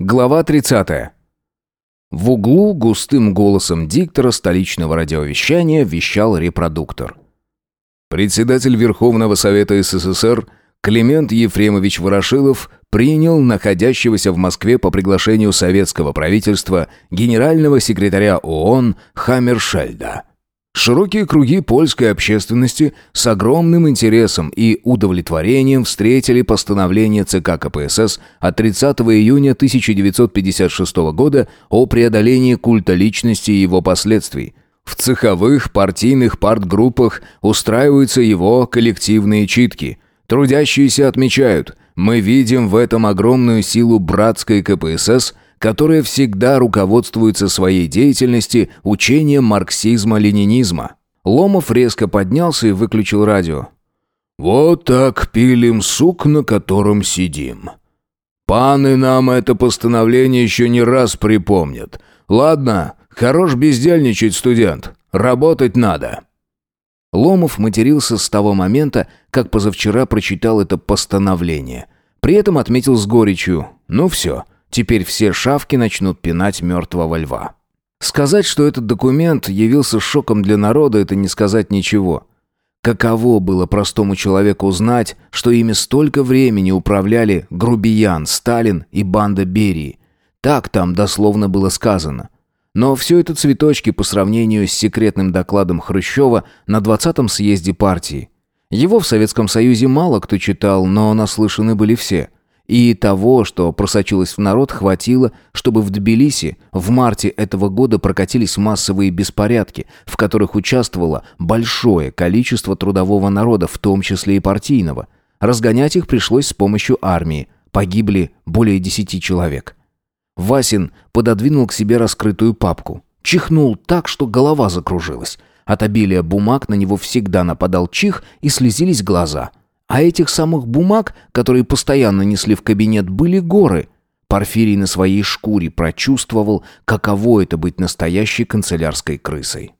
Глава 30. В углу густым голосом диктора столичного радиовещания вещал репродуктор. Председатель Верховного Совета СССР Климент Ефремович Ворошилов принял находящегося в Москве по приглашению советского правительства генерального секретаря ООН Хаммершельда. Широкие круги польской общественности с огромным интересом и удовлетворением встретили постановление ЦК КПСС от 30 июня 1956 года о преодолении культа личности и его последствий. В цеховых партийных партгруппах устраиваются его коллективные читки. Трудящиеся отмечают, мы видим в этом огромную силу братской КПСС – которая всегда руководствуется своей деятельности учением марксизма-ленинизма. Ломов резко поднялся и выключил радио. «Вот так пилим сук, на котором сидим. Паны нам это постановление еще не раз припомнят. Ладно, хорош бездельничать, студент. Работать надо». Ломов матерился с того момента, как позавчера прочитал это постановление. При этом отметил с горечью «Ну все, Теперь все шавки начнут пинать мертвого льва. Сказать, что этот документ явился шоком для народа, это не сказать ничего. Каково было простому человеку узнать, что ими столько времени управляли Грубиян, Сталин и банда Берии. Так там дословно было сказано. Но все это цветочки по сравнению с секретным докладом Хрущева на 20-м съезде партии. Его в Советском Союзе мало кто читал, но наслышаны были все – и того, что просочилось в народ, хватило, чтобы в Тбилиси в марте этого года прокатились массовые беспорядки, в которых участвовало большое количество трудового народа, в том числе и партийного. Разгонять их пришлось с помощью армии. Погибли более десяти человек. Васин пододвинул к себе раскрытую папку. Чихнул так, что голова закружилась. От обилия бумаг на него всегда нападал чих и слезились глаза – а этих самых бумаг, которые постоянно несли в кабинет, были горы. Порфирий на своей шкуре прочувствовал, каково это быть настоящей канцелярской крысой.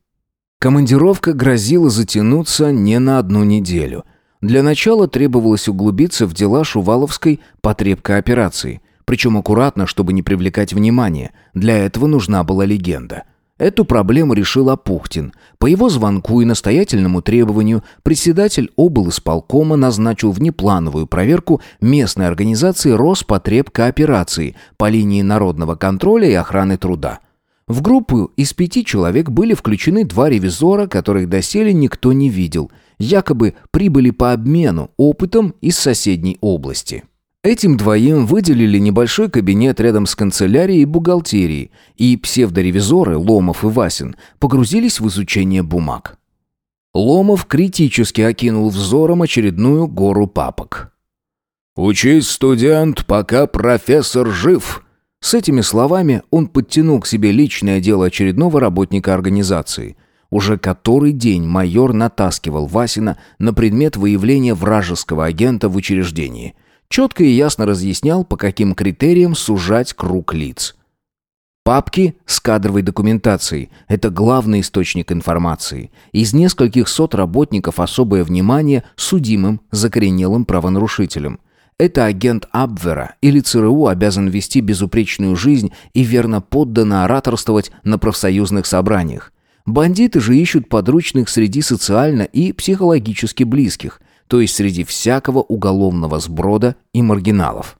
Командировка грозила затянуться не на одну неделю. Для начала требовалось углубиться в дела Шуваловской потребкооперации, причем аккуратно, чтобы не привлекать внимания. Для этого нужна была легенда – Эту проблему решил Апухтин. По его звонку и настоятельному требованию председатель облисполкома назначил внеплановую проверку местной организации Роспотребкооперации по линии народного контроля и охраны труда. В группу из пяти человек были включены два ревизора, которых доселе никто не видел. Якобы прибыли по обмену опытом из соседней области. Этим двоим выделили небольшой кабинет рядом с канцелярией и бухгалтерией, и псевдоревизоры Ломов и Васин погрузились в изучение бумаг. Ломов критически окинул взором очередную гору папок. «Учись, студент, пока профессор жив!» С этими словами он подтянул к себе личное дело очередного работника организации. Уже который день майор натаскивал Васина на предмет выявления вражеского агента в учреждении – четко и ясно разъяснял, по каким критериям сужать круг лиц. Папки с кадровой документацией – это главный источник информации. Из нескольких сот работников особое внимание судимым, закоренелым правонарушителям. Это агент Абвера или ЦРУ обязан вести безупречную жизнь и верно подданно ораторствовать на профсоюзных собраниях. Бандиты же ищут подручных среди социально и психологически близких – то есть среди всякого уголовного сброда и маргиналов.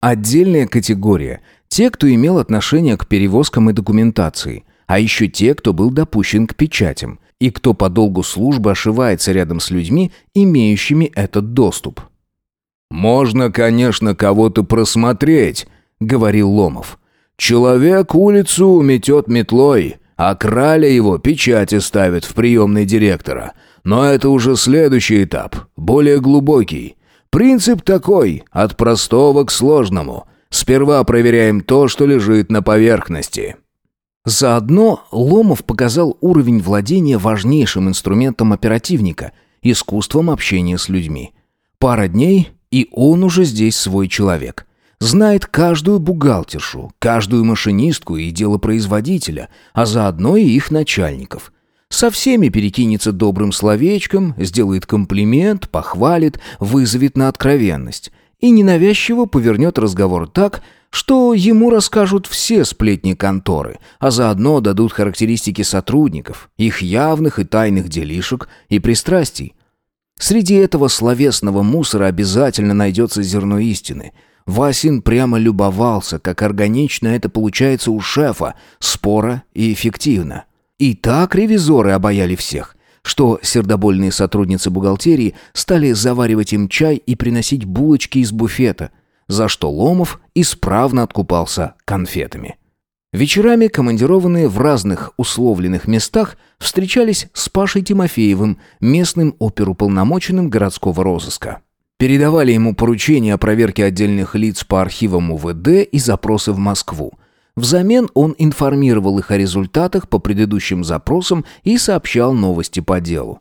Отдельная категория – те, кто имел отношение к перевозкам и документации, а еще те, кто был допущен к печатям, и кто по долгу службы ошивается рядом с людьми, имеющими этот доступ. «Можно, конечно, кого-то просмотреть», — говорил Ломов. «Человек улицу метет метлой, а краля его печати ставят в приемной директора. Но это уже следующий этап, более глубокий. Принцип такой, от простого к сложному. Сперва проверяем то, что лежит на поверхности. Заодно Ломов показал уровень владения важнейшим инструментом оперативника – искусством общения с людьми. Пара дней, и он уже здесь свой человек. Знает каждую бухгалтершу, каждую машинистку и делопроизводителя, а заодно и их начальников. Со всеми перекинется добрым словечком, сделает комплимент, похвалит, вызовет на откровенность. и ненавязчиво повернет разговор так, что ему расскажут все сплетни конторы, а заодно дадут характеристики сотрудников, их явных и тайных делишек и пристрастий. Среди этого словесного мусора обязательно найдется зерно истины. Васин прямо любовался, как органично это получается у шефа, споро и эффективно. И так ревизоры обаяли всех, что сердобольные сотрудницы бухгалтерии стали заваривать им чай и приносить булочки из буфета – за что Ломов исправно откупался конфетами. Вечерами командированные в разных условленных местах встречались с Пашей Тимофеевым, местным оперуполномоченным городского розыска. Передавали ему поручения о проверке отдельных лиц по архивам УВД и запросы в Москву. Взамен он информировал их о результатах по предыдущим запросам и сообщал новости по делу.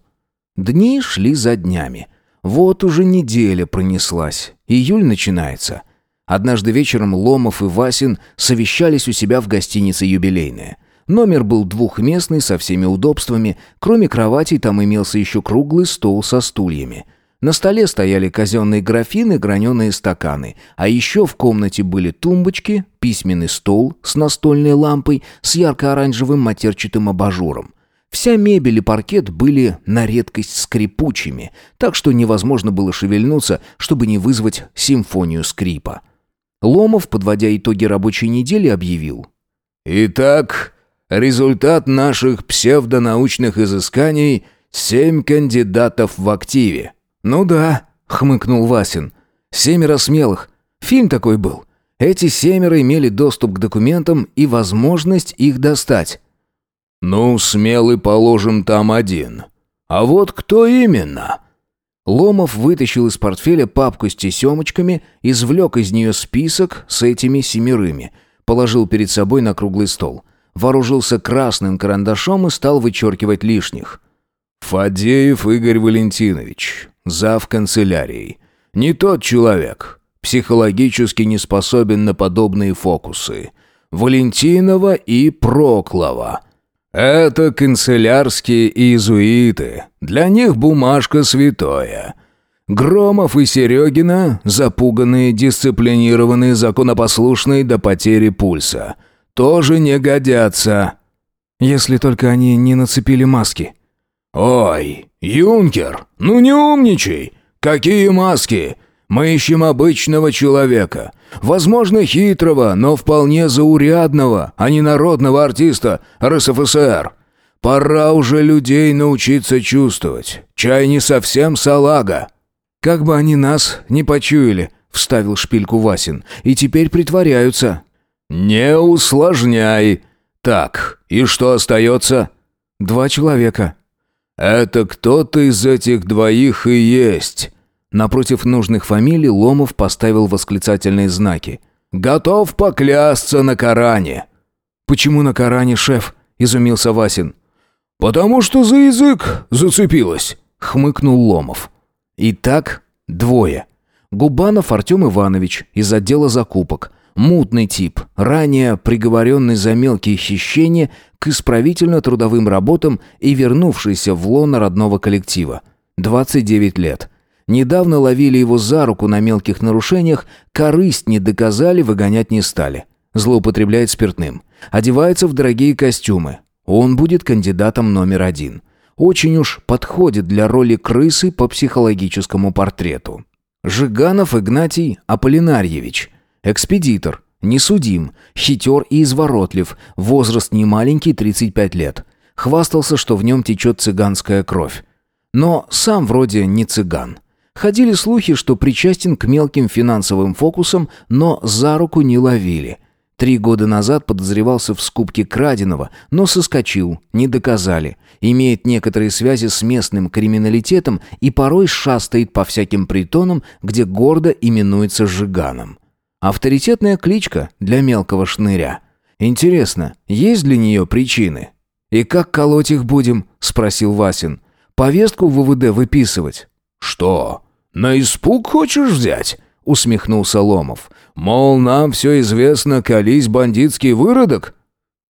Дни шли за днями. Вот уже неделя пронеслась. Июль начинается. Однажды вечером Ломов и Васин совещались у себя в гостинице «Юбилейная». Номер был двухместный, со всеми удобствами. Кроме кроватей там имелся еще круглый стол со стульями. На столе стояли казенные графины, граненые стаканы. А еще в комнате были тумбочки, письменный стол с настольной лампой, с ярко-оранжевым матерчатым абажуром. Вся мебель и паркет были на редкость скрипучими, так что невозможно было шевельнуться, чтобы не вызвать симфонию скрипа. Ломов, подводя итоги рабочей недели, объявил. «Итак, результат наших псевдонаучных изысканий — семь кандидатов в активе». «Ну да», — хмыкнул Васин. «Семеро смелых. Фильм такой был. Эти семеро имели доступ к документам и возможность их достать». «Ну, смелый положим там один. А вот кто именно?» Ломов вытащил из портфеля папку с тесемочками, извлек из нее список с этими семерыми, положил перед собой на круглый стол. Вооружился красным карандашом и стал вычеркивать лишних. «Фадеев Игорь Валентинович, зав. канцелярией. Не тот человек. Психологически не способен на подобные фокусы. Валентинова и Проклова. «Это канцелярские иезуиты. Для них бумажка святое. Громов и Серегина запуганные, дисциплинированные, законопослушные до потери пульса. Тоже не годятся». «Если только они не нацепили маски». «Ой, юнкер, ну не умничай! Какие маски? Мы ищем обычного человека. Возможно, хитрого, но вполне заурядного, а не народного артиста РСФСР. Пора уже людей научиться чувствовать. Чай не совсем салага». «Как бы они нас не почуяли», — вставил шпильку Васин, «и теперь притворяются». «Не усложняй. Так, и что остается?» «Два человека». «Это кто-то из этих двоих и есть». Напротив нужных фамилий Ломов поставил восклицательные знаки. «Готов поклясться на Коране!» «Почему на Коране, шеф?» – изумился Васин. «Потому что за язык зацепилась», – хмыкнул Ломов. «Итак, двое. Губанов Артем Иванович из отдела закупок. Мутный тип, ранее приговоренный за мелкие хищения к исправительно-трудовым работам и вернувшийся в лоно родного коллектива. 29 лет. Недавно ловили его за руку на мелких нарушениях, корысть не доказали, выгонять не стали. Злоупотребляет спиртным. Одевается в дорогие костюмы. Он будет кандидатом номер один. Очень уж подходит для роли крысы по психологическому портрету. Жиганов Игнатий Аполлинарьевич. Экспедитор. Несудим. Хитер и изворотлив. Возраст немаленький, 35 лет. Хвастался, что в нем течет цыганская кровь. Но сам вроде не цыган. Ходили слухи, что причастен к мелким финансовым фокусам, но за руку не ловили. Три года назад подозревался в скупке краденого, но соскочил, не доказали. Имеет некоторые связи с местным криминалитетом и порой шастает по всяким притонам, где гордо именуется Жиганом. Авторитетная кличка для мелкого шныря. Интересно, есть для нее причины? «И как колоть их будем?» – спросил Васин. «Повестку в ВВД выписывать?» «Что? На испуг хочешь взять?» — усмехнулся Ломов. «Мол, нам все известно, колись бандитский выродок?»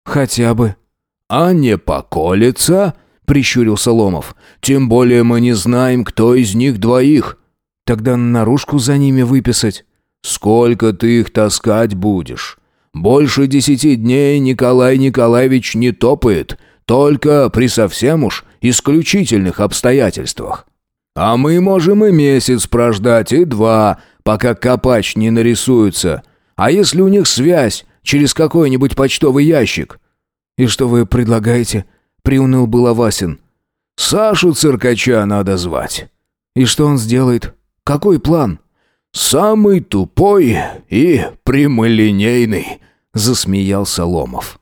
«Хотя бы». «А не поколется?» — прищурился Ломов. «Тем более мы не знаем, кто из них двоих». Тогда наружку за ними выписать. Сколько ты их таскать будешь? Больше десяти дней Николай Николаевич не топает, только при совсем уж исключительных обстоятельствах. А мы можем и месяц прождать, и два, пока копач не нарисуется. А если у них связь через какой-нибудь почтовый ящик? И что вы предлагаете? Приуныл было Васин. Сашу Циркача надо звать. И что он сделает? Какой план? Самый тупой и прямолинейный, засмеялся Ломов.